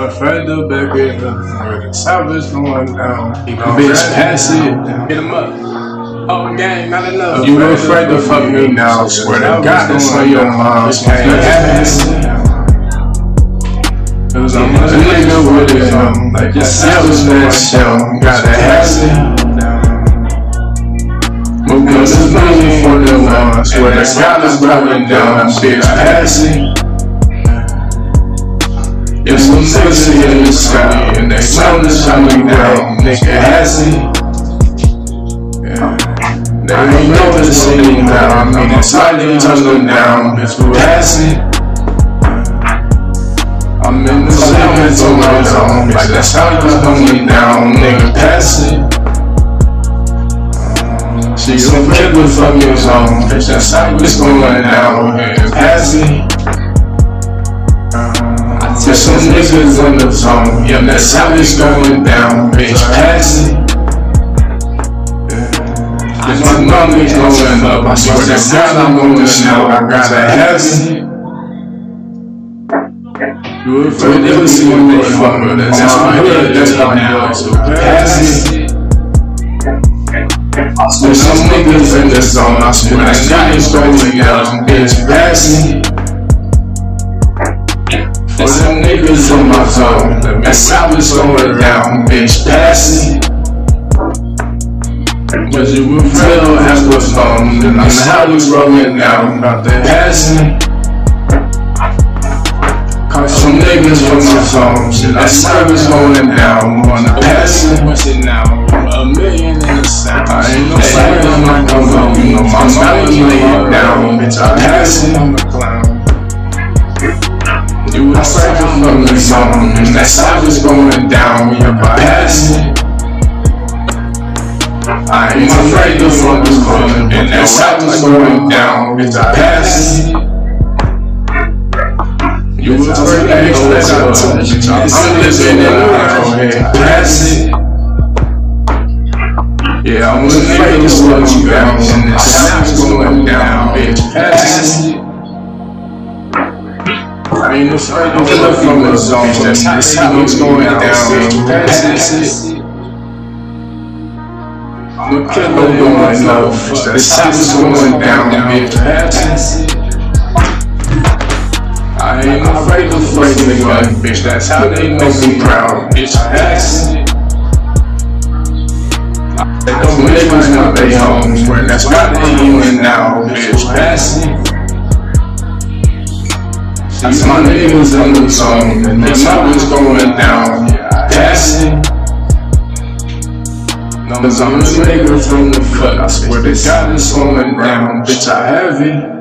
Afraid to back it up. Savage going down. Bitch, pass it. Hit him up. Oh, gang, not enough. You ain't afraid to fuck me now? Swear to God, that's on your mom. Can't have it. Cause I'm a nigga with it, um, like the savage that shit, gotta have it. Cause it's money for the ones where the sky is blowing down, bitch, pass It's some niggas in the sky and they sun is shining down, nigga has it. They ain't know it's sitting down, I mean it's slightly tumbling down, bitch, pass it. I'm in the limits on my own, like that's how you going down, nigga, pass it. She's a killer from your zone, bitch, that's how it's going down, pass it. There's some niggas in the zone, yeah, that's how it's going down, bitch, pass it. There's my numbers going up, I swear to God I'm going now, I gotta have it. You afraid never see me with it, that's my hood, that's my blood, so pass it. There's some niggas in the zone, I swear to God it's going down, bitch, pass it. Them niggas in my zone, that's how it's going down, bitch, pass it. Cause you will feel as what's on, and I'm how it's rolling down, about the passing. Cause some niggas from my zone, that's how it's going down, wanna pass it. What's it now? A million in the sound. I ain't no sight on my come you know my mouth lay down, bitch, I pass it. I'm a clown. You was afraid from the zone, and that's how it's going down, I pass it. I ain't afraid to fuck this club, and that's how it's going down, bitch, I pass it. You was afraid to go that club, I'm living in the house, pass it. Yeah, I'm afraid to slow you down, and going down, bitch, pass it. I ain't afraid to flip from the zone, that's how it's going down, bitch, pass it. Look at the going low, that's how it's going down, bitch. I ain't afraid to the bitch, that's how they know me proud, bitch, pass it. Them niggas want they homes, where that's why they going now, bitch, pass it. That's my niggas in the zone, and that's how it's going down, pass it. Cause I'm a nigga from the cut, I swear to God it's going down, bitch, I have it.